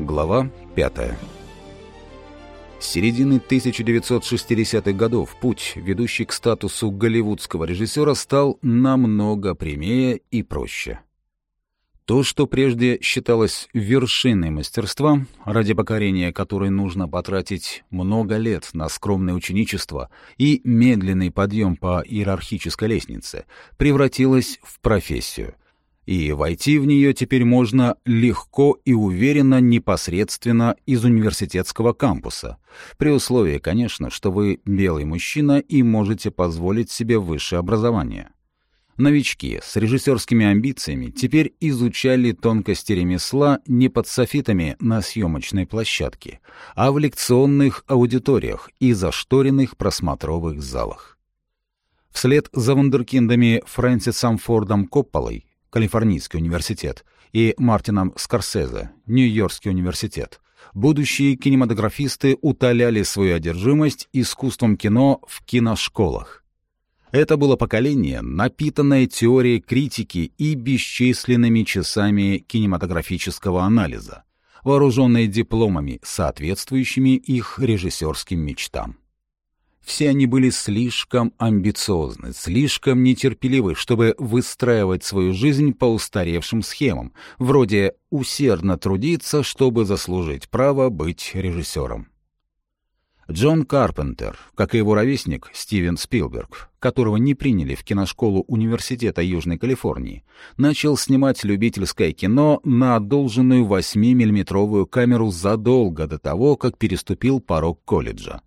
Глава 5 С середины 1960-х годов путь, ведущий к статусу голливудского режиссера, стал намного прямее и проще. То, что прежде считалось вершиной мастерства, ради покорения которой нужно потратить много лет на скромное ученичество и медленный подъем по иерархической лестнице, превратилось в профессию. И войти в нее теперь можно легко и уверенно непосредственно из университетского кампуса, при условии, конечно, что вы белый мужчина и можете позволить себе высшее образование. Новички с режиссерскими амбициями теперь изучали тонкости ремесла не под софитами на съемочной площадке, а в лекционных аудиториях и зашторенных просмотровых залах. Вслед за вундеркиндами Фрэнсисом Фордом Копполой, Калифорнийский университет, и Мартином Скорсезе, Нью-Йоркский университет, будущие кинематографисты утоляли свою одержимость искусством кино в киношколах. Это было поколение, напитанное теорией критики и бесчисленными часами кинематографического анализа, вооруженное дипломами, соответствующими их режиссерским мечтам. Все они были слишком амбициозны, слишком нетерпеливы, чтобы выстраивать свою жизнь по устаревшим схемам, вроде «усердно трудиться, чтобы заслужить право быть режиссером». Джон Карпентер, как и его ровесник Стивен Спилберг, которого не приняли в киношколу Университета Южной Калифорнии, начал снимать любительское кино на одолженную 8-миллиметровую камеру задолго до того, как переступил порог колледжа.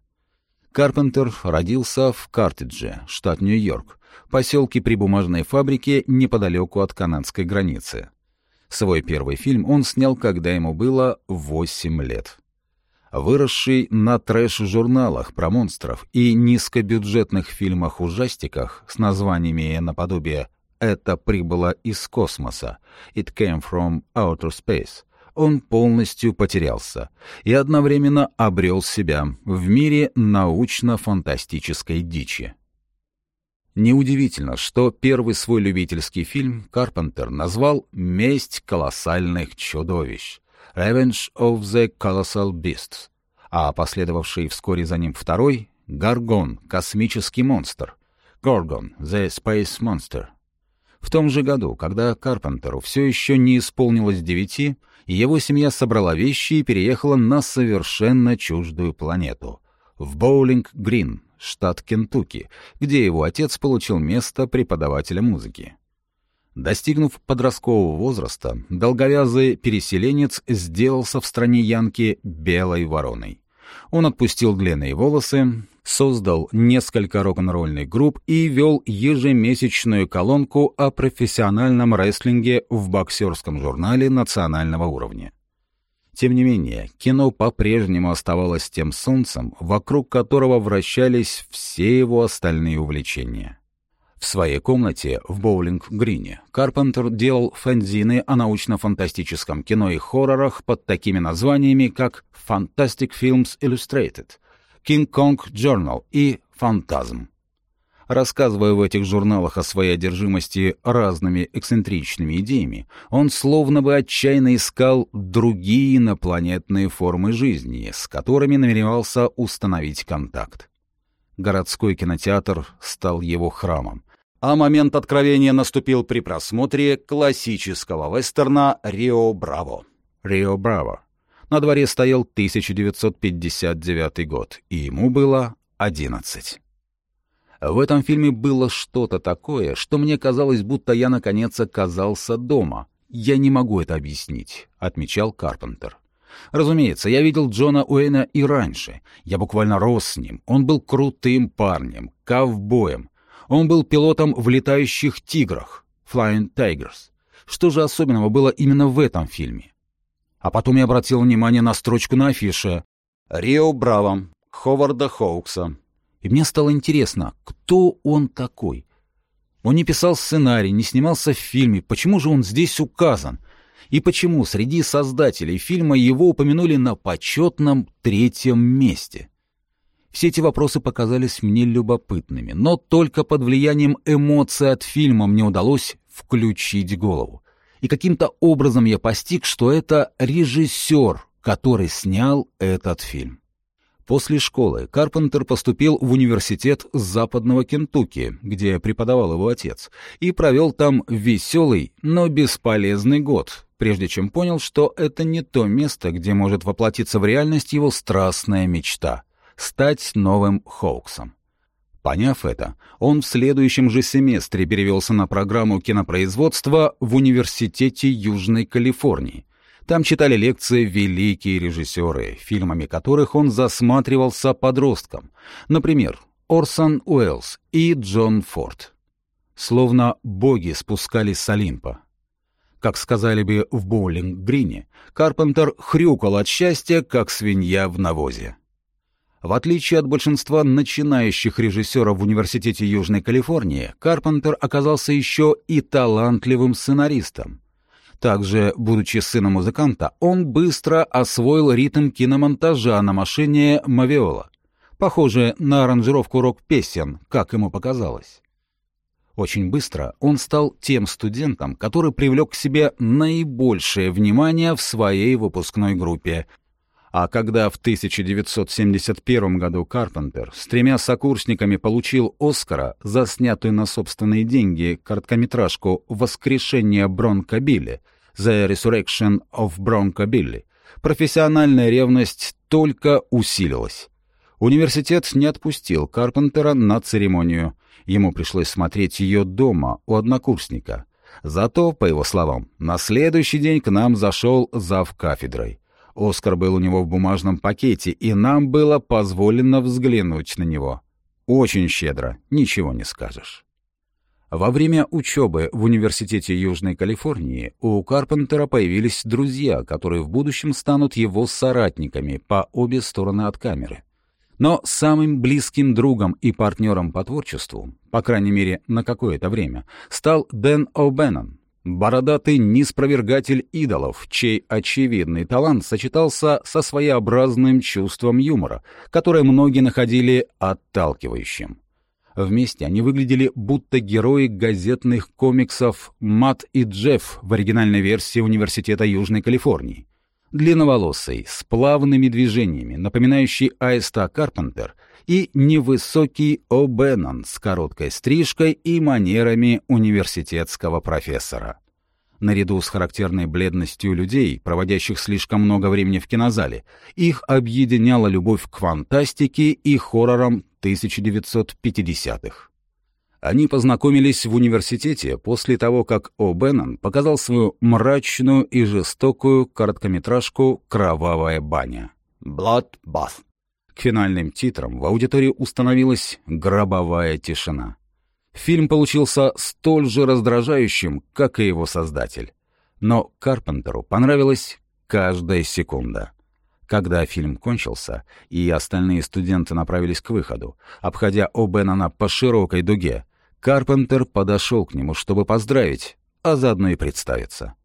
Карпентер родился в Картидже, штат Нью-Йорк, поселке при бумажной фабрике неподалеку от канадской границы. Свой первый фильм он снял, когда ему было 8 лет выросший на трэш-журналах про монстров и низкобюджетных фильмах-ужастиках с названиями наподобие «Это прибыло из космоса» «It came from outer space», он полностью потерялся и одновременно обрел себя в мире научно-фантастической дичи. Неудивительно, что первый свой любительский фильм Карпентер назвал «Месть колоссальных чудовищ», Revenge of the Colossal Beasts, а последовавший вскоре за ним второй — Гаргон, космический монстр, Горгон, the Space Monster. В том же году, когда Карпентеру все еще не исполнилось девяти, его семья собрала вещи и переехала на совершенно чуждую планету — в Боулинг-Грин, штат Кентукки, где его отец получил место преподавателя музыки. Достигнув подросткового возраста, долговязый переселенец сделался в стране Янки белой вороной. Он отпустил длинные волосы, создал несколько рок-н-ролльных групп и вел ежемесячную колонку о профессиональном рестлинге в боксерском журнале национального уровня. Тем не менее, кино по-прежнему оставалось тем солнцем, вокруг которого вращались все его остальные увлечения — в своей комнате в Боулинг-Грине Карпентер делал фэнзины о научно-фантастическом кино и хоррорах под такими названиями, как «Fantastic Films Illustrated», «King Kong Journal» и «Фантазм». Рассказывая в этих журналах о своей одержимости разными эксцентричными идеями, он словно бы отчаянно искал другие инопланетные формы жизни, с которыми намеревался установить контакт. Городской кинотеатр стал его храмом, а момент откровения наступил при просмотре классического вестерна «Рио Браво». «Рио Браво». На дворе стоял 1959 год, и ему было 11. В этом фильме было что-то такое, что мне казалось, будто я наконец оказался дома. «Я не могу это объяснить», — отмечал Карпентер. Разумеется, я видел Джона Уэйна и раньше. Я буквально рос с ним. Он был крутым парнем, ковбоем, он был пилотом в летающих тиграх, Flying Tigers. Что же особенного было именно в этом фильме? А потом я обратил внимание на строчку на афише «Рио Браво, Ховарда Хоукса». И мне стало интересно, кто он такой? Он не писал сценарий, не снимался в фильме, почему же он здесь указан? И почему среди создателей фильма его упомянули на почетном третьем месте? Все эти вопросы показались мне любопытными, но только под влиянием эмоций от фильма мне удалось включить голову. И каким-то образом я постиг, что это режиссер, который снял этот фильм. После школы Карпентер поступил в университет Западного Кентукки, где преподавал его отец, и провел там веселый, но бесполезный год, прежде чем понял, что это не то место, где может воплотиться в реальность его страстная мечта — стать новым Хоуксом. Поняв это, он в следующем же семестре перевелся на программу кинопроизводства в Университете Южной Калифорнии — там читали лекции великие режиссеры, фильмами которых он засматривался подростком. Например, Орсон Уэллс и Джон Форд. Словно боги спускались с Олимпа. Как сказали бы в боулинг-грине, Карпентер хрюкал от счастья, как свинья в навозе. В отличие от большинства начинающих режиссеров в Университете Южной Калифорнии, Карпентер оказался еще и талантливым сценаристом. Также, будучи сыном музыканта, он быстро освоил ритм киномонтажа на машине «Мавиола», похожее на аранжировку рок-песен, как ему показалось. Очень быстро он стал тем студентом, который привлек к себе наибольшее внимание в своей выпускной группе. А когда в 1971 году Карпентер с тремя сокурсниками получил Оскара за снятую на собственные деньги короткометражку «Воскрешение Бронко Билли», The Resurrection of Bronco Billy, профессиональная ревность только усилилась. Университет не отпустил Карпентера на церемонию. Ему пришлось смотреть ее дома у однокурсника. Зато, по его словам, на следующий день к нам зашел зав кафедрой. Оскар был у него в бумажном пакете, и нам было позволено взглянуть на него. Очень щедро, ничего не скажешь. Во время учебы в Университете Южной Калифорнии у Карпентера появились друзья, которые в будущем станут его соратниками по обе стороны от камеры. Но самым близким другом и партнером по творчеству, по крайней мере на какое-то время, стал Дэн О'Беннон, бородатый неспровергатель идолов, чей очевидный талант сочетался со своеобразным чувством юмора, которое многие находили отталкивающим. Вместе они выглядели будто герои газетных комиксов «Мат и Джефф» в оригинальной версии Университета Южной Калифорнии. Длинноволосый, с плавными движениями, напоминающий Аиста Карпентер, и невысокий О'Беннон с короткой стрижкой и манерами университетского профессора. Наряду с характерной бледностью людей, проводящих слишком много времени в кинозале, их объединяла любовь к фантастике и хоррорам 1950-х. Они познакомились в университете после того, как О'Беннон показал свою мрачную и жестокую короткометражку «Кровавая баня» «Blood Bath». К финальным титрам в аудитории установилась гробовая тишина. Фильм получился столь же раздражающим, как и его создатель. Но Карпентеру понравилась каждая секунда. Когда фильм кончился, и остальные студенты направились к выходу, обходя О'Беннона по широкой дуге, Карпентер подошел к нему, чтобы поздравить, а заодно и представиться.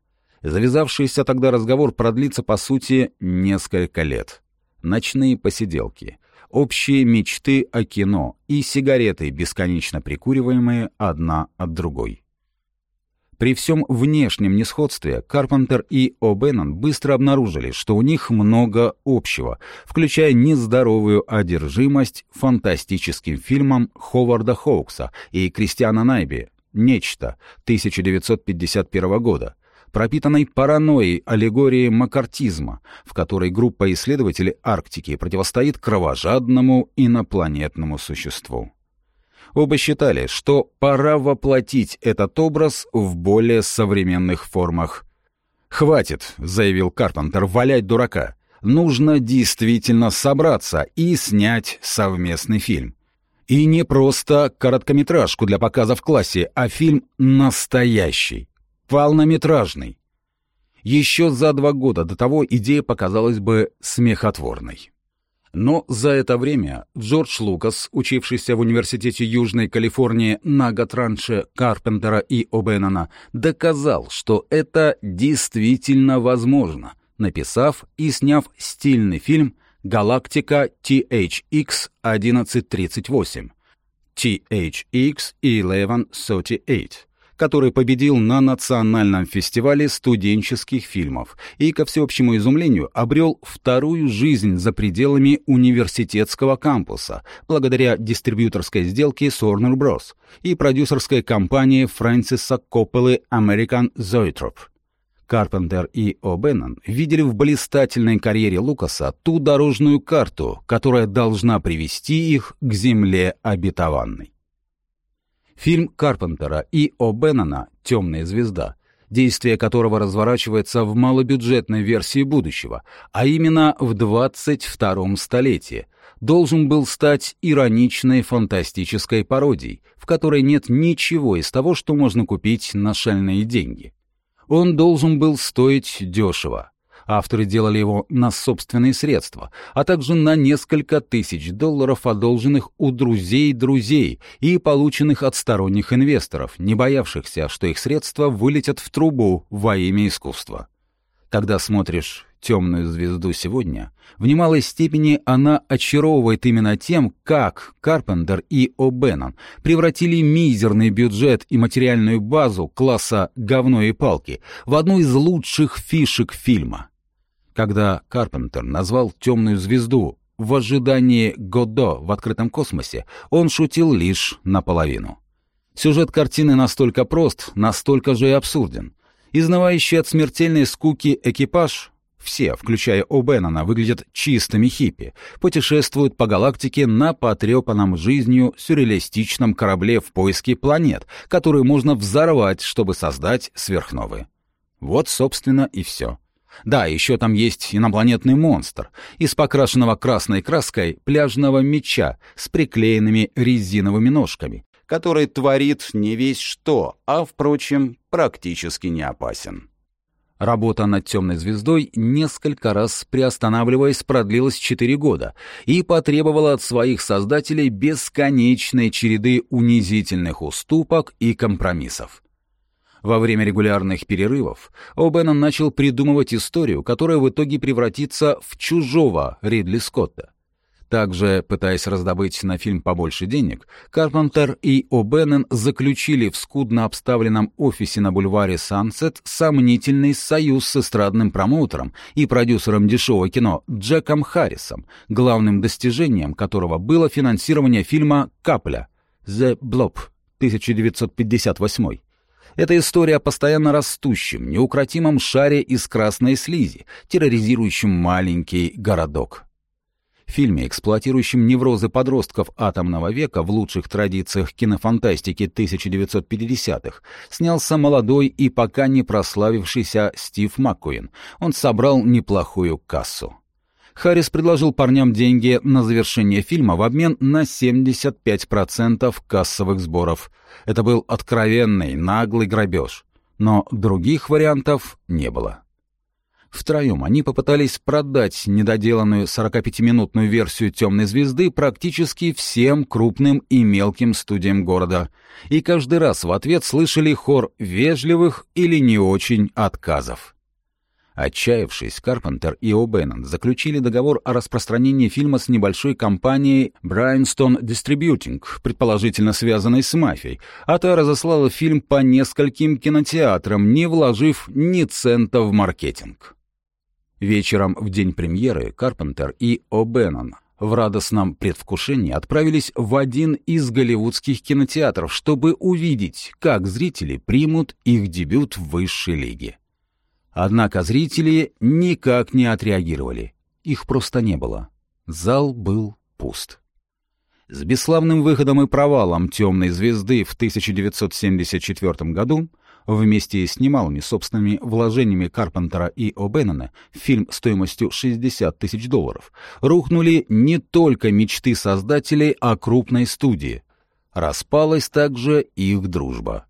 Завязавшийся тогда разговор продлится, по сути, несколько лет. Ночные посиделки, общие мечты о кино и сигареты, бесконечно прикуриваемые одна от другой. При всем внешнем несходстве Карпентер и О'Беннон быстро обнаружили, что у них много общего, включая нездоровую одержимость фантастическим фильмом Ховарда Хоукса и Кристиана Найби «Нечто» 1951 года, пропитанной паранойей аллегории макартизма, в которой группа исследователей Арктики противостоит кровожадному инопланетному существу. Оба считали, что пора воплотить этот образ в более современных формах. «Хватит», — заявил Карпентер, — «валять дурака. Нужно действительно собраться и снять совместный фильм. И не просто короткометражку для показа в классе, а фильм настоящий, полнометражный. Еще за два года до того идея показалась бы смехотворной. Но за это время Джордж Лукас, учившийся в Университете Южной Калифорнии на год раньше Карпентера и О'Беннона, доказал, что это действительно возможно, написав и сняв стильный фильм «Галактика THX-1138» THX-1138, который победил на национальном фестивале студенческих фильмов и, ко всеобщему изумлению, обрел вторую жизнь за пределами университетского кампуса благодаря дистрибьюторской сделке с Warner Bros. и продюсерской компании Фрэнсиса Копполы American Zoetrope. Карпентер и О'Беннон видели в блистательной карьере Лукаса ту дорожную карту, которая должна привести их к земле обетованной. Фильм Карпентера и О'Беннона «Темная звезда», действие которого разворачивается в малобюджетной версии будущего, а именно в 22-м столетии, должен был стать ироничной фантастической пародией, в которой нет ничего из того, что можно купить на шальные деньги. Он должен был стоить дешево. Авторы делали его на собственные средства, а также на несколько тысяч долларов, одолженных у друзей друзей и полученных от сторонних инвесторов, не боявшихся, что их средства вылетят в трубу во имя искусства. Когда смотришь темную звезду сегодня, в немалой степени она очаровывает именно тем, как Карпентер и О'Беннон превратили мизерный бюджет и материальную базу класса «говно и палки» в одну из лучших фишек фильма. Когда Карпентер назвал «темную звезду» в ожидании Годо в открытом космосе, он шутил лишь наполовину. Сюжет картины настолько прост, настолько же и абсурден. Изнывающий от смертельной скуки экипаж все, включая О'Беннона, выглядят чистыми хиппи, путешествуют по галактике на потрепанном жизнью сюрреалистичном корабле в поиске планет, которые можно взорвать, чтобы создать сверхновые. Вот, собственно, и все. Да, еще там есть инопланетный монстр из покрашенного красной краской пляжного меча с приклеенными резиновыми ножками, который творит не весь что, а, впрочем, практически не опасен. Работа над «Темной звездой», несколько раз приостанавливаясь, продлилась 4 года и потребовала от своих создателей бесконечной череды унизительных уступок и компромиссов. Во время регулярных перерывов О'Беннон начал придумывать историю, которая в итоге превратится в чужого Ридли Скотта. Также, пытаясь раздобыть на фильм побольше денег, Карпентер и О'Беннон заключили в скудно обставленном офисе на бульваре Сансет сомнительный союз с эстрадным промоутером и продюсером дешевого кино Джеком Харрисом, главным достижением которого было финансирование фильма «Капля» «The Blob» 1958 это история о постоянно растущем, неукротимом шаре из красной слизи, терроризирующем маленький городок. В фильме, эксплуатирующем неврозы подростков атомного века в лучших традициях кинофантастики 1950-х, снялся молодой и пока не прославившийся Стив Маккуин. Он собрал неплохую кассу. Харрис предложил парням деньги на завершение фильма в обмен на 75% кассовых сборов. Это был откровенный, наглый грабеж. Но других вариантов не было. Втроем они попытались продать недоделанную 45-минутную версию «Темной звезды» практически всем крупным и мелким студиям города. И каждый раз в ответ слышали хор вежливых или не очень отказов. Отчаявшись, Карпентер и О'Беннон заключили договор о распространении фильма с небольшой компанией Bryanston Distributing, предположительно связанной с мафией, а та разослала фильм по нескольким кинотеатрам, не вложив ни цента в маркетинг. Вечером в день премьеры Карпентер и О'Беннон в радостном предвкушении отправились в один из голливудских кинотеатров, чтобы увидеть, как зрители примут их дебют в высшей лиге. Однако зрители никак не отреагировали. Их просто не было. Зал был пуст. С бесславным выходом и провалом «Темной звезды» в 1974 году Вместе с немалыми собственными вложениями Карпентера и О'Беннона фильм стоимостью 60 тысяч долларов рухнули не только мечты создателей о крупной студии. Распалась также их дружба.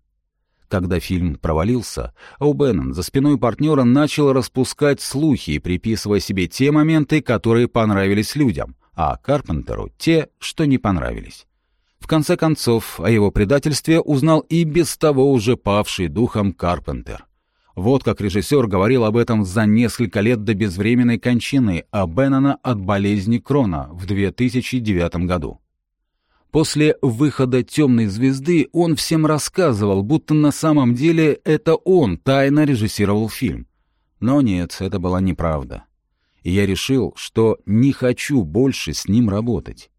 Когда фильм провалился, О'Беннон за спиной партнера начал распускать слухи, приписывая себе те моменты, которые понравились людям, а Карпентеру — те, что не понравились. В конце концов, о его предательстве узнал и без того уже павший духом Карпентер. Вот как режиссер говорил об этом за несколько лет до безвременной кончины, а Беннона от болезни Крона в 2009 году. После выхода «Темной звезды» он всем рассказывал, будто на самом деле это он тайно режиссировал фильм. Но нет, это была неправда. И я решил, что не хочу больше с ним работать.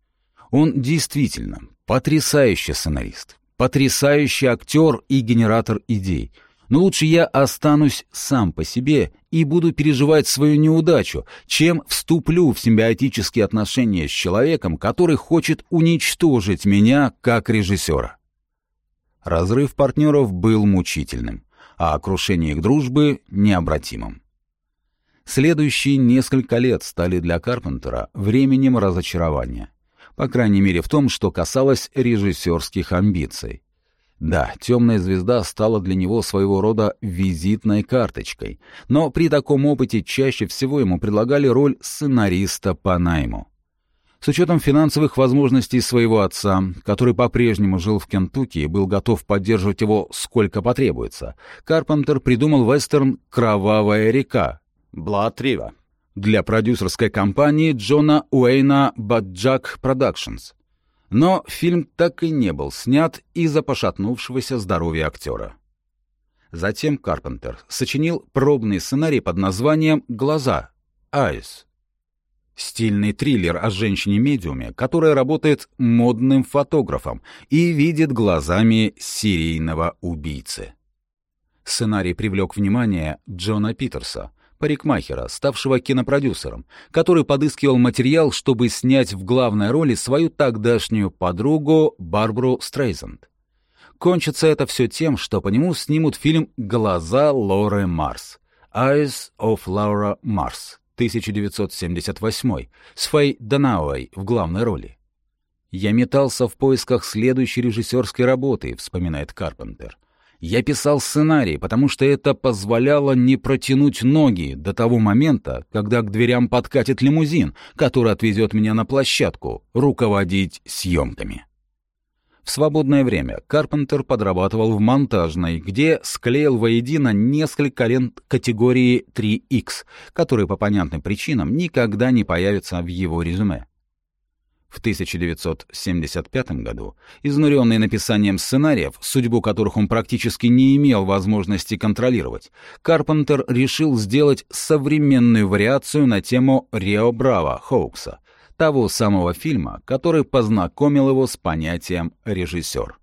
Он действительно потрясающий сценарист, потрясающий актер и генератор идей — но лучше я останусь сам по себе и буду переживать свою неудачу, чем вступлю в симбиотические отношения с человеком, который хочет уничтожить меня как режиссера. Разрыв партнеров был мучительным, а крушение их дружбы — необратимым. Следующие несколько лет стали для Карпентера временем разочарования. По крайней мере в том, что касалось режиссерских амбиций. Да, «Темная звезда» стала для него своего рода визитной карточкой, но при таком опыте чаще всего ему предлагали роль сценариста по найму. С учетом финансовых возможностей своего отца, который по-прежнему жил в Кентукки и был готов поддерживать его сколько потребуется, Карпентер придумал вестерн «Кровавая река» «Blood River» для продюсерской компании Джона Уэйна Batjac Productions. Но фильм так и не был снят из-за пошатнувшегося здоровья актера. Затем Карпентер сочинил пробный сценарий под названием «Глаза» — «Eyes». Стильный триллер о женщине-медиуме, которая работает модным фотографом и видит глазами серийного убийцы. Сценарий привлек внимание Джона Питерса, парикмахера, ставшего кинопродюсером, который подыскивал материал, чтобы снять в главной роли свою тогдашнюю подругу Барбару Стрейзанд. Кончится это все тем, что по нему снимут фильм «Глаза Лоры Марс» «Eyes of Laura Mars» 1978 с Фэй Данауэй в главной роли. «Я метался в поисках следующей режиссерской работы», — вспоминает Карпентер. Я писал сценарий, потому что это позволяло не протянуть ноги до того момента, когда к дверям подкатит лимузин, который отвезет меня на площадку, руководить съемками. В свободное время Карпентер подрабатывал в монтажной, где склеил воедино несколько лент категории 3X, которые по понятным причинам никогда не появятся в его резюме. В 1975 году, изнуренный написанием сценариев, судьбу которых он практически не имел возможности контролировать, Карпентер решил сделать современную вариацию на тему Рио Браво Хоукса, того самого фильма, который познакомил его с понятием «режиссер».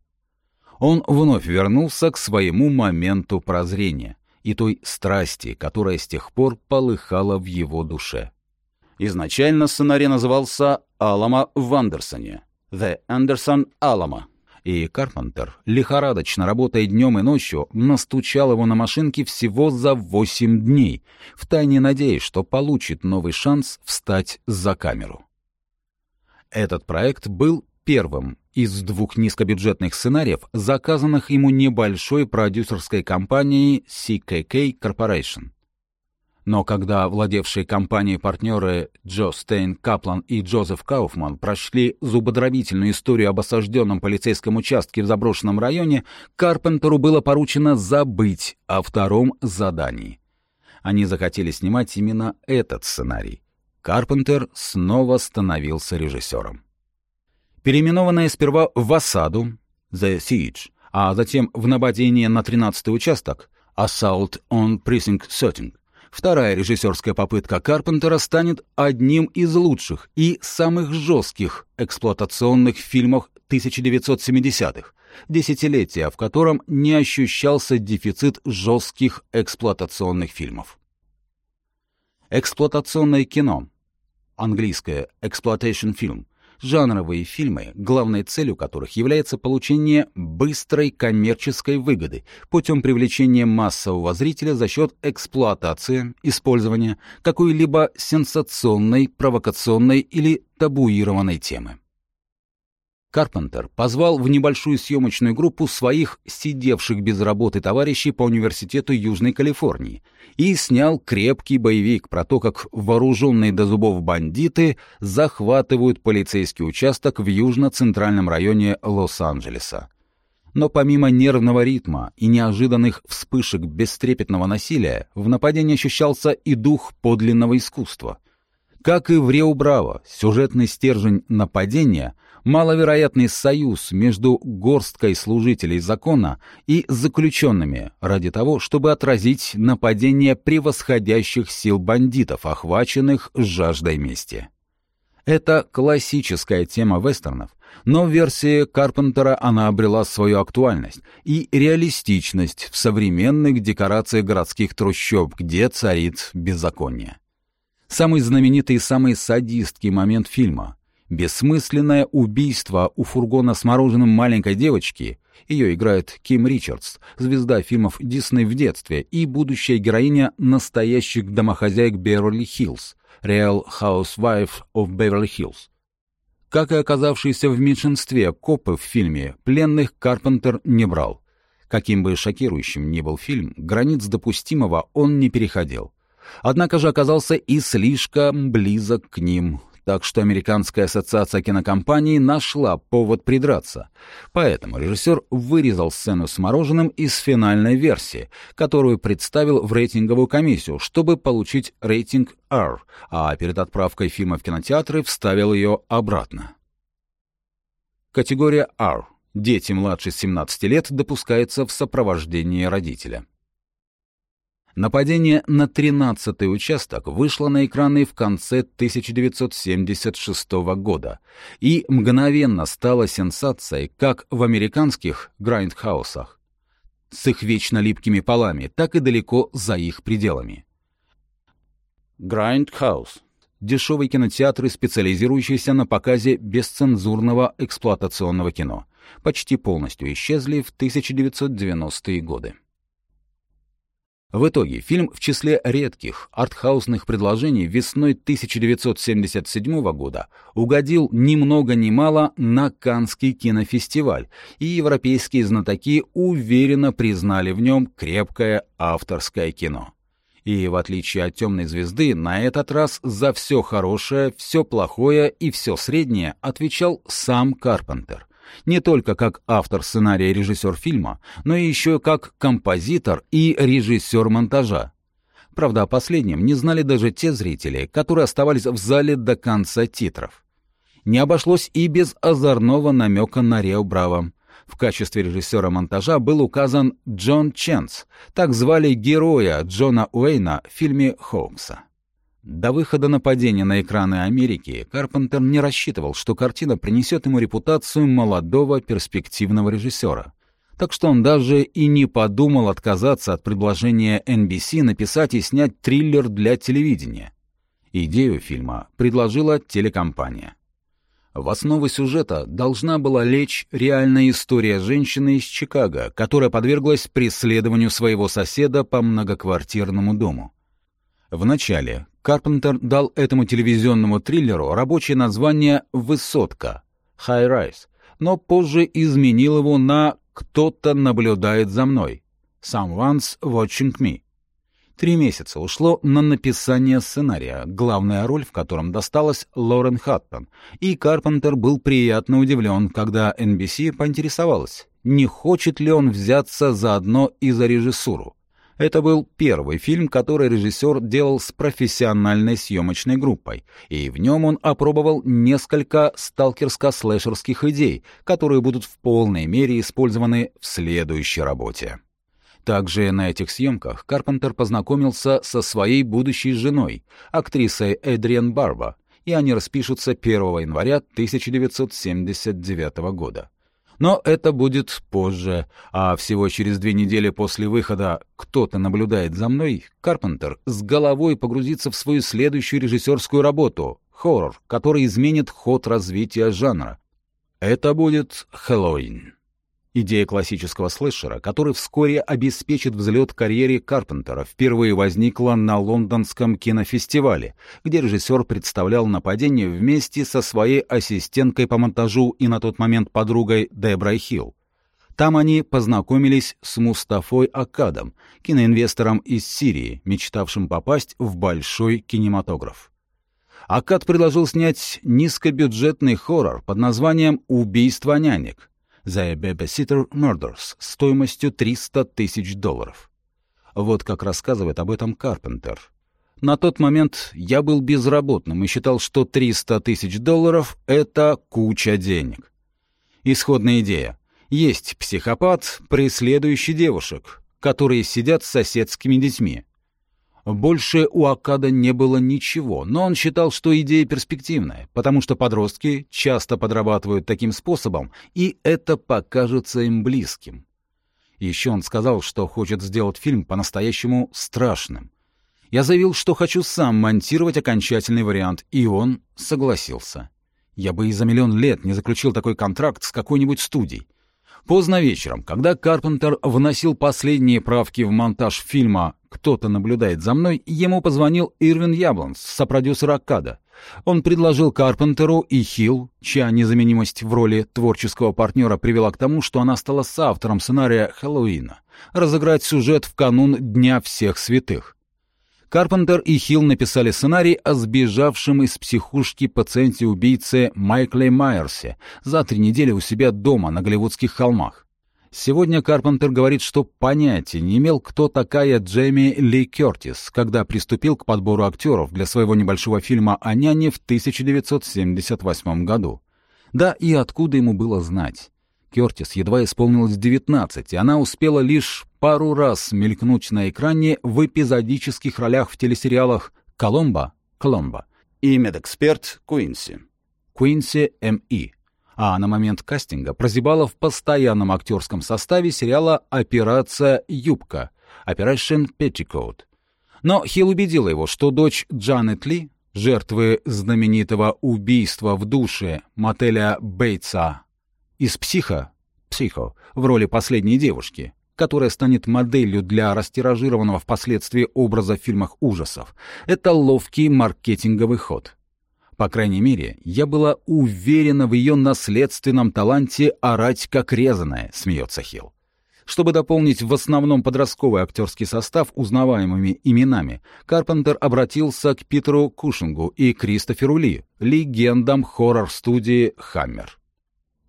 Он вновь вернулся к своему моменту прозрения и той страсти, которая с тех пор полыхала в его душе. Изначально сценарий назывался «Алама в Андерсоне» — «The Anderson Alama», и Карпентер, лихорадочно работая днем и ночью, настучал его на машинке всего за восемь дней, втайне надеясь, что получит новый шанс встать за камеру. Этот проект был первым из двух низкобюджетных сценариев, заказанных ему небольшой продюсерской компанией CKK Corporation. Но когда владевшие компанией партнеры Джо Стейн Каплан и Джозеф Кауфман прошли зубодробительную историю об осажденном полицейском участке в заброшенном районе, Карпентеру было поручено забыть о втором задании. Они захотели снимать именно этот сценарий. Карпентер снова становился режиссером. Переименованная сперва в «Осаду» «The Siege», а затем в нападение на 13-й участок «Assault on Precinct 13», Вторая режиссерская попытка Карпентера станет одним из лучших и самых жестких эксплуатационных фильмов 1970-х, десятилетия, в котором не ощущался дефицит жестких эксплуатационных фильмов. Эксплуатационное кино. Английское «exploitation film» жанровые фильмы, главной целью которых является получение быстрой коммерческой выгоды путем привлечения массового зрителя за счет эксплуатации, использования какой-либо сенсационной, провокационной или табуированной темы. Карпентер позвал в небольшую съемочную группу своих сидевших без работы товарищей по университету Южной Калифорнии и снял крепкий боевик про то, как вооруженные до зубов бандиты захватывают полицейский участок в южно-центральном районе Лос-Анджелеса. Но помимо нервного ритма и неожиданных вспышек бестрепетного насилия, в нападении ощущался и дух подлинного искусства. Как и в Реу Браво, сюжетный стержень нападения — маловероятный союз между горсткой служителей закона и заключенными ради того, чтобы отразить нападение превосходящих сил бандитов, охваченных жаждой мести. Это классическая тема вестернов, но в версии Карпентера она обрела свою актуальность и реалистичность в современных декорациях городских трущоб, где царит беззаконие. Самый знаменитый и самый садистский момент фильма — бессмысленное убийство у фургона с мороженым маленькой девочки — ее играет Ким Ричардс, звезда фильмов Дисней в детстве и будущая героиня настоящих домохозяек Беверли-Хиллз, Real Housewife of Beverly Hills. Как и оказавшиеся в меньшинстве копы в фильме, пленных Карпентер не брал. Каким бы шокирующим ни был фильм, границ допустимого он не переходил однако же оказался и слишком близок к ним, так что Американская ассоциация кинокомпаний нашла повод придраться. Поэтому режиссер вырезал сцену с мороженым из финальной версии, которую представил в рейтинговую комиссию, чтобы получить рейтинг R, а перед отправкой фильма в кинотеатры вставил ее обратно. Категория R. Дети младше 17 лет допускается в сопровождении родителя. Нападение на 13-й участок вышло на экраны в конце 1976 года и мгновенно стало сенсацией как в американских грайндхаусах с их вечно липкими полами, так и далеко за их пределами. Грайндхаус — дешевый кинотеатр, специализирующийся на показе бесцензурного эксплуатационного кино, почти полностью исчезли в 1990-е годы. В итоге фильм в числе редких артхаусных предложений весной 1977 года угодил ни много ни мало на Каннский кинофестиваль, и европейские знатоки уверенно признали в нем крепкое авторское кино. И в отличие от «Темной звезды», на этот раз за все хорошее, все плохое и все среднее отвечал сам Карпентер не только как автор сценария и режиссер фильма, но и еще как композитор и режиссер монтажа. Правда, о последнем не знали даже те зрители, которые оставались в зале до конца титров. Не обошлось и без озорного намека на Рео Браво. В качестве режиссера монтажа был указан Джон Ченс, так звали героя Джона Уэйна в фильме Холмса. До выхода нападения на экраны Америки Карпентер не рассчитывал, что картина принесет ему репутацию молодого перспективного режиссера. Так что он даже и не подумал отказаться от предложения NBC написать и снять триллер для телевидения. Идею фильма предложила телекомпания. В основу сюжета должна была лечь реальная история женщины из Чикаго, которая подверглась преследованию своего соседа по многоквартирному дому. Вначале Карпентер дал этому телевизионному триллеру рабочее название «Высотка» — «High Rise», но позже изменил его на «Кто-то наблюдает за мной» — «Someone's watching me». Три месяца ушло на написание сценария, главная роль в котором досталась Лорен Хаттон, и Карпентер был приятно удивлен, когда NBC поинтересовалась, не хочет ли он взяться заодно и за режиссуру. Это был первый фильм, который режиссер делал с профессиональной съемочной группой, и в нем он опробовал несколько сталкерско-слэшерских идей, которые будут в полной мере использованы в следующей работе. Также на этих съемках Карпентер познакомился со своей будущей женой, актрисой Эдриан Барба, и они распишутся 1 января 1979 года. Но это будет позже, а всего через две недели после выхода «Кто-то наблюдает за мной» Карпентер с головой погрузится в свою следующую режиссерскую работу — хоррор, который изменит ход развития жанра. Это будет «Хэллоуин». Идея классического слэшера, который вскоре обеспечит взлет карьере Карпентера, впервые возникла на лондонском кинофестивале, где режиссер представлял нападение вместе со своей ассистенткой по монтажу и на тот момент подругой Деброй Хилл. Там они познакомились с Мустафой Акадом, киноинвестором из Сирии, мечтавшим попасть в большой кинематограф. Акад предложил снять низкобюджетный хоррор под названием «Убийство нянек», The Babysitter Murders стоимостью 300 тысяч долларов. Вот как рассказывает об этом Карпентер. На тот момент я был безработным и считал, что 300 тысяч долларов — это куча денег. Исходная идея. Есть психопат, преследующий девушек, которые сидят с соседскими детьми. Больше у Акада не было ничего, но он считал, что идея перспективная, потому что подростки часто подрабатывают таким способом, и это покажется им близким. Еще он сказал, что хочет сделать фильм по-настоящему страшным. Я заявил, что хочу сам монтировать окончательный вариант, и он согласился. Я бы и за миллион лет не заключил такой контракт с какой-нибудь студией. Поздно вечером, когда Карпентер вносил последние правки в монтаж фильма «Кто-то наблюдает за мной», ему позвонил Ирвин Яблонс, сопродюсер Аккада. Он предложил Карпентеру и Хилл, чья незаменимость в роли творческого партнера привела к тому, что она стала соавтором сценария «Хэллоуина», разыграть сюжет в канун Дня всех святых. Карпентер и Хилл написали сценарий о сбежавшем из психушки пациенте-убийце Майкле Майерсе за три недели у себя дома на Голливудских холмах. Сегодня Карпентер говорит, что понятия не имел, кто такая Джейми Ли Кертис, когда приступил к подбору актеров для своего небольшого фильма о няне в 1978 году. Да и откуда ему было знать? Кертис едва исполнилось 19, и она успела лишь пару раз мелькнуть на экране в эпизодических ролях в телесериалах «Коломбо» — «Коломбо» и «Медэксперт» — «Куинси». «Куинси М.И.» а на момент кастинга прозябала в постоянном актерском составе сериала «Операция Юбка» Operation Petticoat. Но Хилл убедила его, что дочь Джанет Ли, жертвы знаменитого убийства в душе мотеля Бейтса из «Психа» «Психо» в роли последней девушки, которая станет моделью для растиражированного впоследствии образа в фильмах ужасов. Это ловкий маркетинговый ход. По крайней мере, я была уверена в ее наследственном таланте орать как резаная, смеется Хилл. Чтобы дополнить в основном подростковый актерский состав узнаваемыми именами, Карпентер обратился к Питеру Кушингу и Кристоферу Ли, легендам хоррор-студии «Хаммер».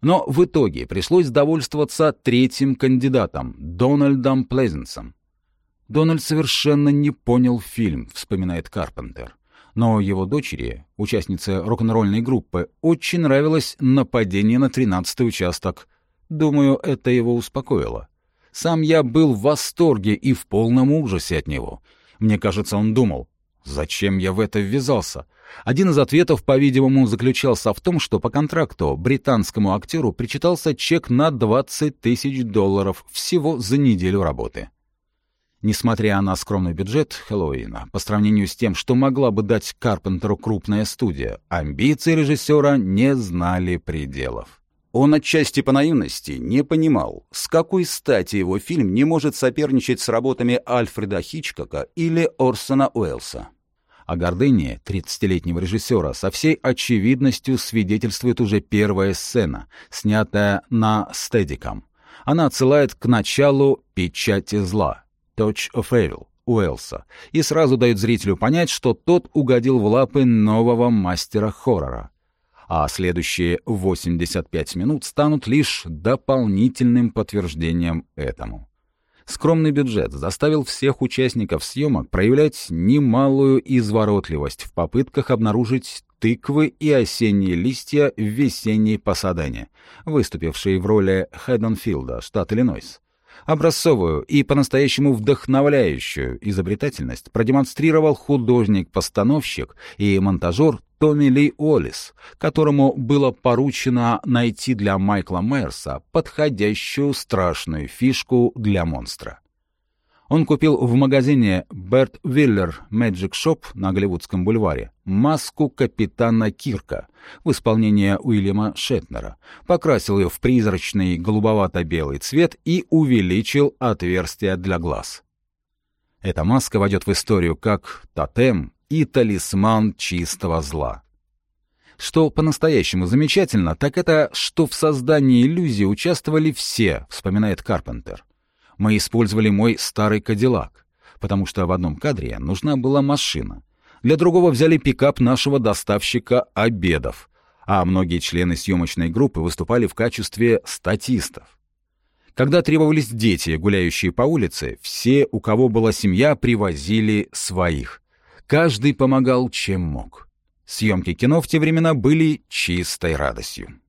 Но в итоге пришлось довольствоваться третьим кандидатом, Дональдом Плезенсом. Дональд совершенно не понял фильм, вспоминает Карпентер. Но его дочери, участнице рок-н-ролльной группы, очень нравилось нападение на 13-й участок. Думаю, это его успокоило. Сам я был в восторге и в полном ужасе от него. Мне кажется, он думал, зачем я в это ввязался? Один из ответов, по-видимому, заключался в том, что по контракту британскому актеру причитался чек на 20 тысяч долларов всего за неделю работы. Несмотря на скромный бюджет Хэллоуина, по сравнению с тем, что могла бы дать Карпентеру крупная студия, амбиции режиссера не знали пределов. Он отчасти по наивности не понимал, с какой стати его фильм не может соперничать с работами Альфреда Хичкока или Орсона Уэллса. О гордыне 30-летнего режиссера со всей очевидностью свидетельствует уже первая сцена, снятая на стедиком. Она отсылает к началу «Печати зла» «Touch of Evil» Уэллса и сразу дает зрителю понять, что тот угодил в лапы нового мастера хоррора. А следующие 85 минут станут лишь дополнительным подтверждением этому. Скромный бюджет заставил всех участников съемок проявлять немалую изворотливость в попытках обнаружить тыквы и осенние листья в весенней Пасадене, выступившей в роли Хэддонфилда, штат Иллинойс. Образцовую и по-настоящему вдохновляющую изобретательность продемонстрировал художник-постановщик и монтажер Томми Ли Уоллес, которому было поручено найти для Майкла Майерса подходящую страшную фишку для монстра. Он купил в магазине Берт Виллер Magic Shop на Голливудском бульваре маску капитана Кирка в исполнении Уильяма Шетнера, покрасил ее в призрачный голубовато-белый цвет и увеличил отверстия для глаз. Эта маска войдет в историю как тотем и талисман чистого зла. Что по-настоящему замечательно, так это, что в создании иллюзии участвовали все, вспоминает Карпентер мы использовали мой старый Кадиллак, потому что в одном кадре нужна была машина. Для другого взяли пикап нашего доставщика обедов, а многие члены съемочной группы выступали в качестве статистов. Когда требовались дети, гуляющие по улице, все, у кого была семья, привозили своих. Каждый помогал, чем мог. Съемки кино в те времена были чистой радостью.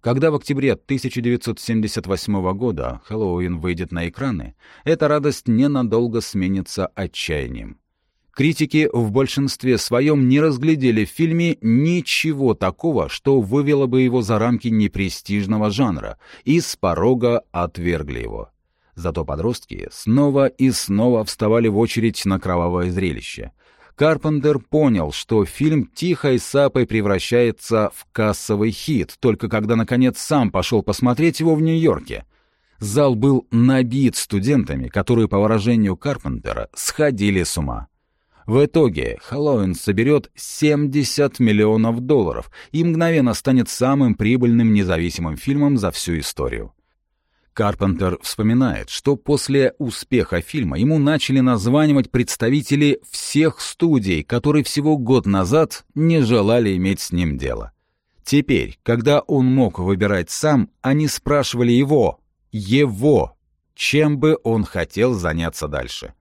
Когда в октябре 1978 года «Хэллоуин» выйдет на экраны, эта радость ненадолго сменится отчаянием. Критики в большинстве своем не разглядели в фильме ничего такого, что вывело бы его за рамки непрестижного жанра, и с порога отвергли его. Зато подростки снова и снова вставали в очередь на кровавое зрелище. Карпентер понял, что фильм тихой сапой превращается в кассовый хит, только когда, наконец, сам пошел посмотреть его в Нью-Йорке. Зал был набит студентами, которые, по выражению Карпентера, сходили с ума. В итоге Хэллоуин соберет 70 миллионов долларов и мгновенно станет самым прибыльным независимым фильмом за всю историю. Карпентер вспоминает, что после успеха фильма ему начали названивать представители всех студий, которые всего год назад не желали иметь с ним дело. Теперь, когда он мог выбирать сам, они спрашивали его, его, чем бы он хотел заняться дальше.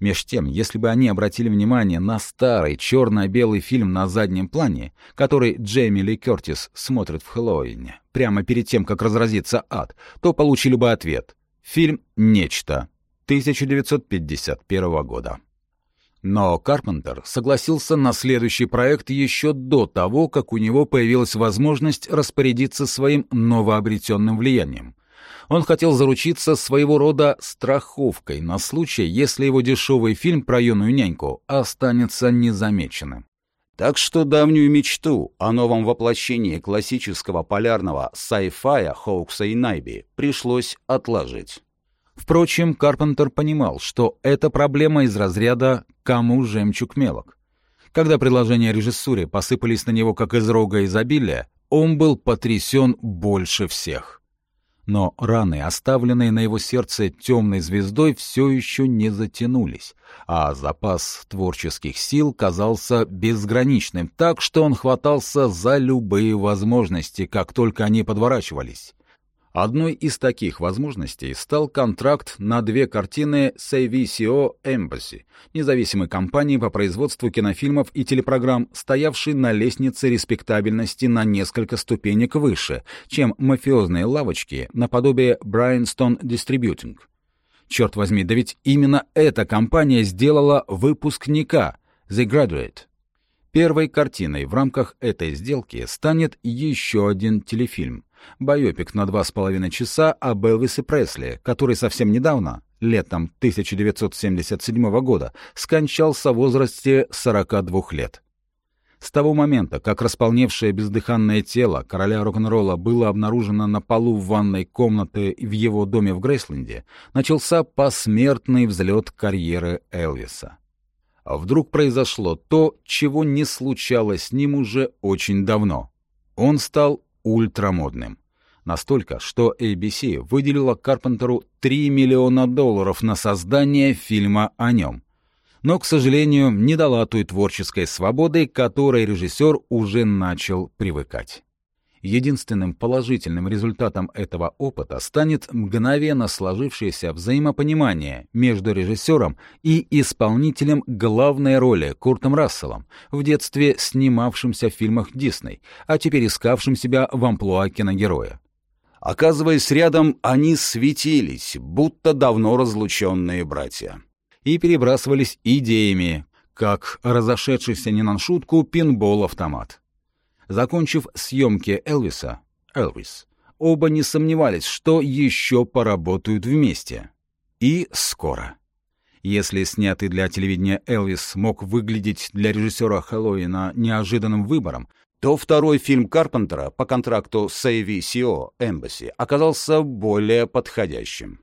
Меж тем, если бы они обратили внимание на старый черно-белый фильм на заднем плане, который Джейми Ли Кертис смотрит в Хэллоуине, прямо перед тем, как разразится ад, то получили бы ответ. Фильм «Нечто» 1951 года. Но Карпентер согласился на следующий проект еще до того, как у него появилась возможность распорядиться своим новообретенным влиянием — он хотел заручиться своего рода страховкой на случай, если его дешевый фильм про юную няньку останется незамеченным. Так что давнюю мечту о новом воплощении классического полярного sci-fi Хоукса и Найби пришлось отложить. Впрочем, Карпентер понимал, что это проблема из разряда «кому жемчуг мелок». Когда предложения режиссуре посыпались на него как из рога изобилия, он был потрясен больше всех. Но раны, оставленные на его сердце темной звездой, все еще не затянулись, а запас творческих сил казался безграничным, так что он хватался за любые возможности, как только они подворачивались. Одной из таких возможностей стал контракт на две картины с AVCO Embassy, независимой компании по производству кинофильмов и телепрограмм, стоявшей на лестнице респектабельности на несколько ступенек выше, чем мафиозные лавочки наподобие Bryanston Distributing. Черт возьми, да ведь именно эта компания сделала выпускника The Graduate. Первой картиной в рамках этой сделки станет еще один телефильм Байопик на два с половиной часа об Элвисе Пресли, который совсем недавно, летом 1977 года, скончался в возрасте 42 лет. С того момента, как располневшее бездыханное тело короля рок-н-ролла было обнаружено на полу в ванной комнаты в его доме в Грейсленде, начался посмертный взлет карьеры Элвиса. А вдруг произошло то, чего не случалось с ним уже очень давно. Он стал ультрамодным. Настолько, что ABC выделила Карпентеру 3 миллиона долларов на создание фильма о нем. Но, к сожалению, не дала той творческой свободы, которой режиссер уже начал привыкать. Единственным положительным результатом этого опыта станет мгновенно сложившееся взаимопонимание между режиссером и исполнителем главной роли Куртом Расселом, в детстве снимавшимся в фильмах Дисней, а теперь искавшим себя в амплуа киногероя. Оказываясь рядом, они светились, будто давно разлученные братья. И перебрасывались идеями, как разошедшийся не на шутку пинбол-автомат. Закончив съемки Элвиса, Элвис, оба не сомневались, что еще поработают вместе. И скоро. Если снятый для телевидения Элвис мог выглядеть для режиссера Хэллоуина неожиданным выбором, то второй фильм Карпентера по контракту с AVCO Embassy оказался более подходящим.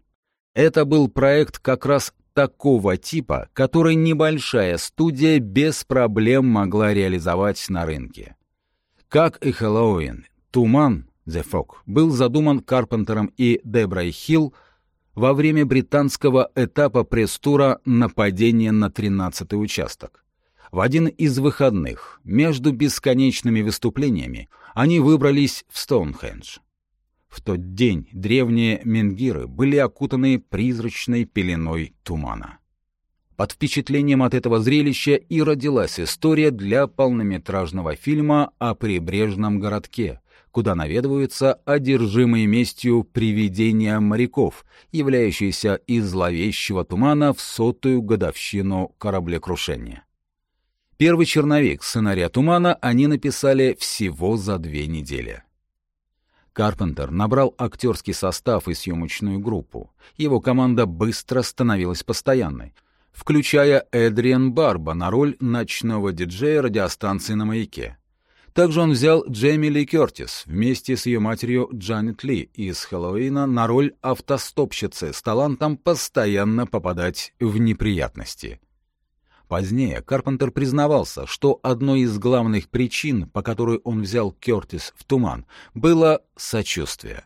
Это был проект как раз такого типа, который небольшая студия без проблем могла реализовать на рынке. Как и Хэллоуин, «Туман» «The Fog» был задуман Карпентером и Деброй Хилл во время британского этапа пресс-тура «Нападение на 13-й участок». В один из выходных, между бесконечными выступлениями, они выбрались в Стоунхендж. В тот день древние менгиры были окутаны призрачной пеленой тумана. Под впечатлением от этого зрелища и родилась история для полнометражного фильма о прибрежном городке, куда наведываются одержимые местью привидения моряков, являющиеся из зловещего тумана в сотую годовщину кораблекрушения. Первый черновик сценария «Тумана» они написали всего за две недели. Карпентер набрал актерский состав и съемочную группу. Его команда быстро становилась постоянной, включая Эдриан Барба на роль ночного диджея радиостанции на маяке. Также он взял Джейми Ли Кертис вместе с ее матерью Джанет Ли из «Хэллоуина» на роль автостопщицы с талантом постоянно попадать в неприятности. Позднее Карпентер признавался, что одной из главных причин, по которой он взял Кертис в «Туман», было сочувствие.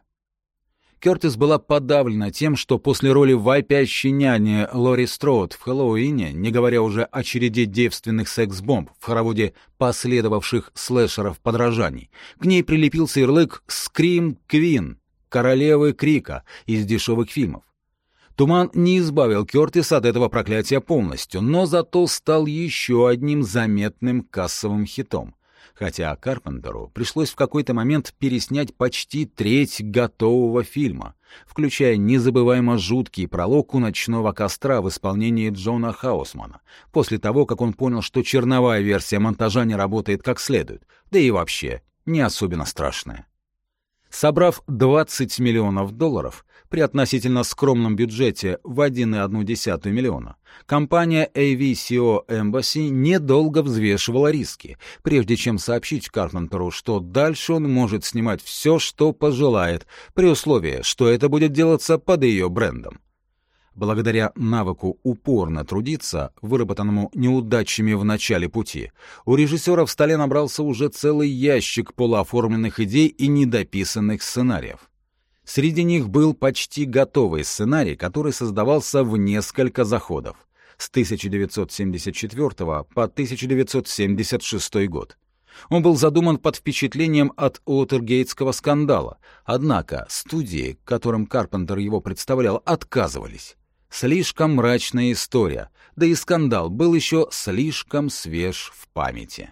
Кертис была подавлена тем, что после роли вопящей няни Лори Строуд в «Хэллоуине», не говоря уже о череде девственных секс-бомб в хороводе последовавших слэшеров подражаний, к ней прилепился ярлык «Скрим Квин» — «Королевы Крика» из дешевых фильмов. Туман не избавил Кертис от этого проклятия полностью, но зато стал еще одним заметным кассовым хитом. Хотя Карпентеру пришлось в какой-то момент переснять почти треть готового фильма, включая незабываемо жуткий пролог у ночного костра в исполнении Джона Хаусмана, после того, как он понял, что черновая версия монтажа не работает как следует, да и вообще не особенно страшная. Собрав 20 миллионов долларов, при относительно скромном бюджете в 1,1 миллиона, компания AVCO Embassy недолго взвешивала риски, прежде чем сообщить Карпентеру, что дальше он может снимать все, что пожелает, при условии, что это будет делаться под ее брендом. Благодаря навыку упорно трудиться, выработанному неудачами в начале пути, у режиссера в столе набрался уже целый ящик полуоформленных идей и недописанных сценариев. Среди них был почти готовый сценарий, который создавался в несколько заходов с 1974 по 1976 год. Он был задуман под впечатлением от Уотергейтского скандала, однако студии, которым Карпентер его представлял, отказывались. Слишком мрачная история, да и скандал был еще слишком свеж в памяти.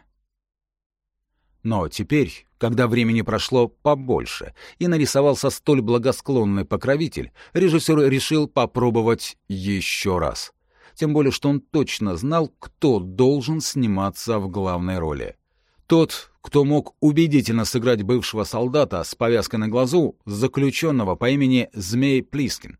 Но теперь, когда времени прошло побольше и нарисовался столь благосклонный покровитель, режиссер решил попробовать еще раз. Тем более, что он точно знал, кто должен сниматься в главной роли. Тот, кто мог убедительно сыграть бывшего солдата с повязкой на глазу, заключенного по имени Змей Плискин.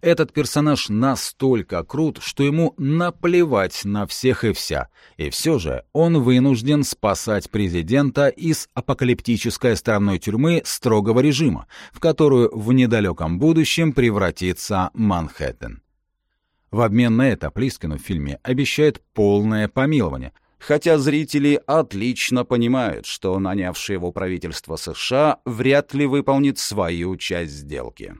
Этот персонаж настолько крут, что ему наплевать на всех и вся, и все же он вынужден спасать президента из апокалиптической стороной тюрьмы строгого режима, в которую в недалеком будущем превратится Манхэттен. В обмен на это Плискину в фильме обещает полное помилование, хотя зрители отлично понимают, что нанявшее его правительство США вряд ли выполнит свою часть сделки.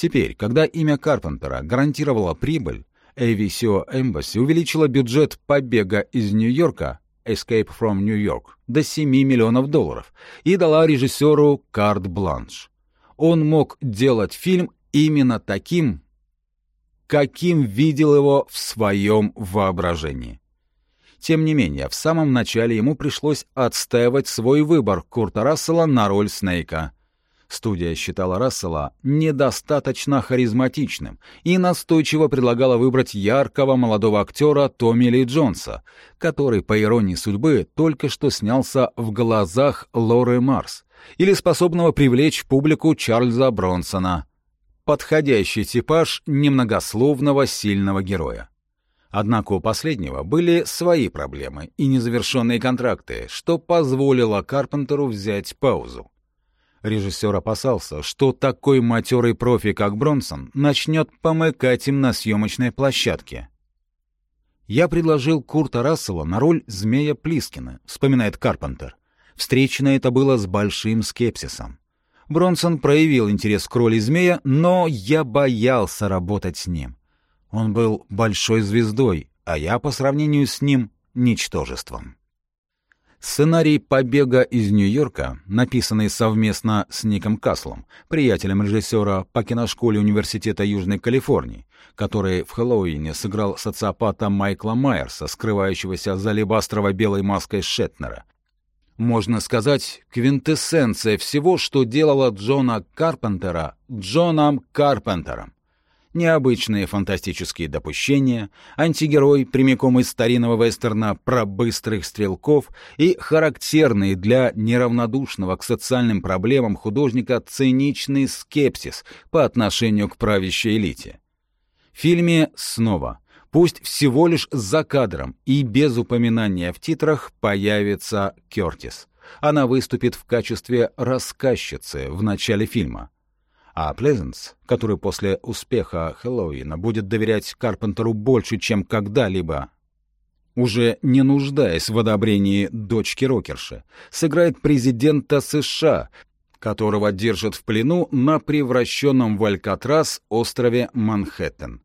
Теперь, когда имя Карпентера гарантировало прибыль, AVCO Embassy увеличила бюджет побега из Нью-Йорка Escape from New York до 7 миллионов долларов и дала режиссеру карт-бланш. Он мог делать фильм именно таким, каким видел его в своем воображении. Тем не менее, в самом начале ему пришлось отстаивать свой выбор Курта Рассела на роль Снейка — Студия считала Рассела недостаточно харизматичным и настойчиво предлагала выбрать яркого молодого актера Томми Ли Джонса, который, по иронии судьбы, только что снялся в глазах Лоры Марс, или способного привлечь публику Чарльза Бронсона. Подходящий типаж немногословного сильного героя. Однако у последнего были свои проблемы и незавершенные контракты, что позволило Карпентеру взять паузу. Режиссер опасался, что такой матерый профи, как Бронсон, начнет помыкать им на съемочной площадке. «Я предложил Курта Рассела на роль змея Плискина», — вспоминает Карпентер. Встречено это было с большим скепсисом. Бронсон проявил интерес к роли змея, но я боялся работать с ним. Он был большой звездой, а я по сравнению с ним — ничтожеством. Сценарий «Побега из Нью-Йорка», написанный совместно с Ником Каслом, приятелем режиссера по киношколе Университета Южной Калифорнии, который в Хэллоуине сыграл социопата Майкла Майерса, скрывающегося за алебастрово-белой маской Шетнера. Можно сказать, квинтэссенция всего, что делала Джона Карпентера Джоном Карпентером необычные фантастические допущения, антигерой прямиком из старинного вестерна про быстрых стрелков и характерный для неравнодушного к социальным проблемам художника циничный скепсис по отношению к правящей элите. В фильме снова, пусть всего лишь за кадром и без упоминания в титрах, появится Кертис. Она выступит в качестве рассказчицы в начале фильма. А Плезенс, который после успеха Хэллоуина будет доверять Карпентеру больше, чем когда-либо, уже не нуждаясь в одобрении дочки Рокерши, сыграет президента США, которого держат в плену на превращенном в Алькатрас острове Манхэттен.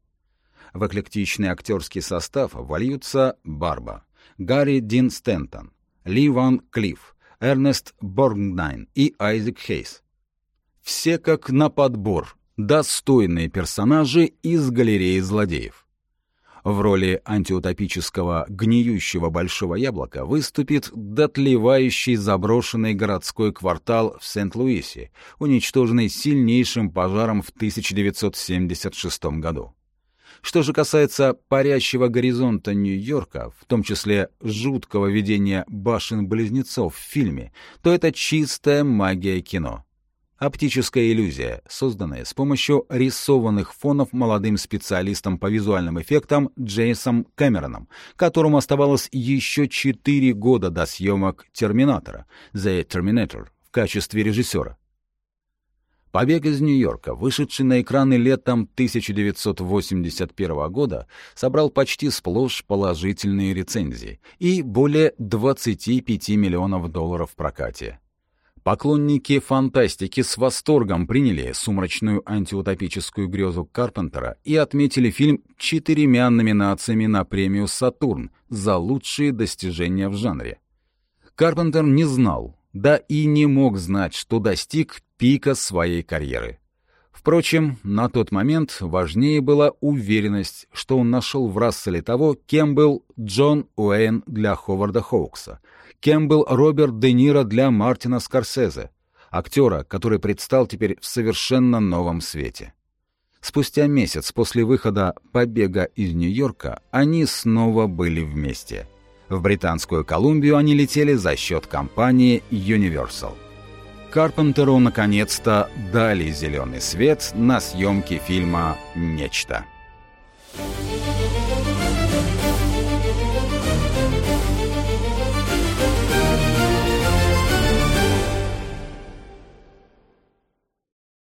В эклектичный актерский состав вольются Барба, Гарри Дин Стентон, Ли Ван Клифф, Эрнест Боргнайн и Айзек Хейс. Все как на подбор, достойные персонажи из галереи злодеев. В роли антиутопического гниющего большого яблока выступит дотлевающий заброшенный городской квартал в Сент-Луисе, уничтоженный сильнейшим пожаром в 1976 году. Что же касается парящего горизонта Нью-Йорка, в том числе жуткого видения башен-близнецов в фильме, то это чистая магия кино. Оптическая иллюзия, созданная с помощью рисованных фонов молодым специалистом по визуальным эффектам Джейсом Кэмероном, которому оставалось еще четыре года до съемок «Терминатора» «The Terminator» в качестве режиссера. «Побег из Нью-Йорка», вышедший на экраны летом 1981 года, собрал почти сплошь положительные рецензии и более 25 миллионов долларов в прокате. Поклонники фантастики с восторгом приняли сумрачную антиутопическую грезу Карпентера и отметили фильм четырьмя номинациями на премию «Сатурн» за лучшие достижения в жанре. Карпентер не знал, да и не мог знать, что достиг пика своей карьеры. Впрочем, на тот момент важнее была уверенность, что он нашел в Расселе того, кем был Джон Уэйн для Ховарда Хоукса — кем был Роберт Де Ниро для Мартина Скорсезе, актера, который предстал теперь в совершенно новом свете. Спустя месяц после выхода «Побега из Нью-Йорка» они снова были вместе. В Британскую Колумбию они летели за счет компании Universal. Карпентеру наконец-то дали зеленый свет на съемки фильма «Нечто».